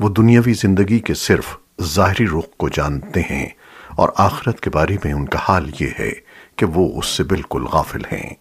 وہ دنیاوی زندگی کے صرف ظاہری رخ کو جانتے ہیں اور آخرت کے بارے میں ان کا حال یہ ہے کہ وہ اس سے بالکل غافل ہیں۔